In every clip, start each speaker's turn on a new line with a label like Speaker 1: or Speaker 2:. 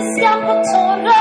Speaker 1: Singapore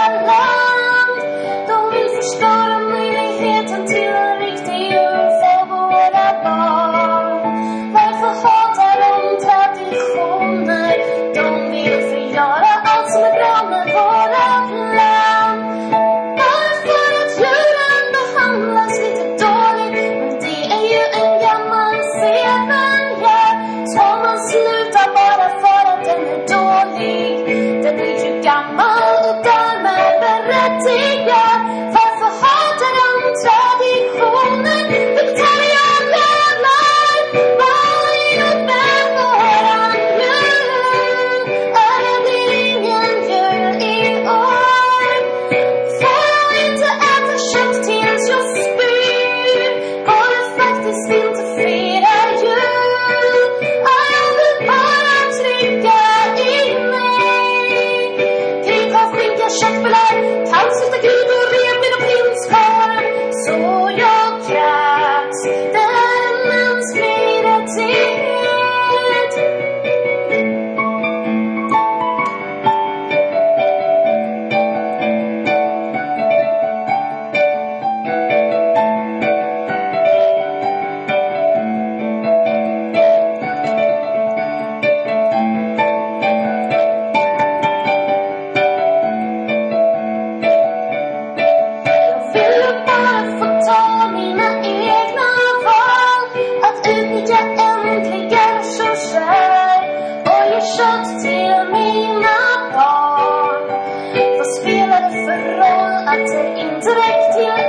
Speaker 1: even though I take intellect,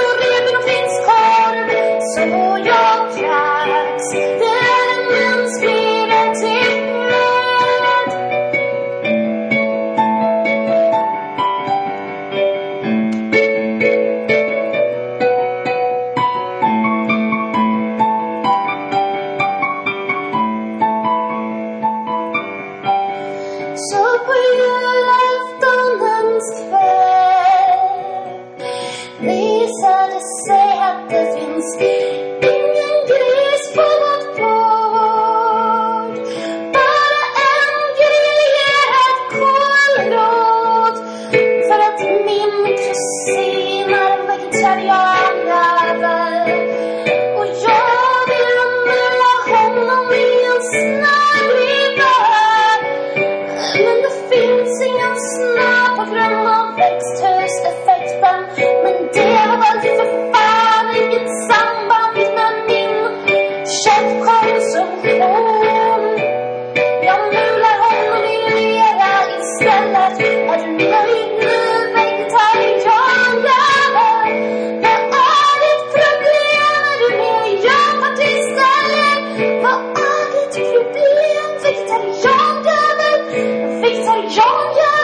Speaker 1: visade sig att det finns ingen gris på vårt bord. Bara en grierad kålrot. För att min kusin är vegetarianjävel. Och jag vill mula honom i en. Men det finns ingen snö på grund av 风间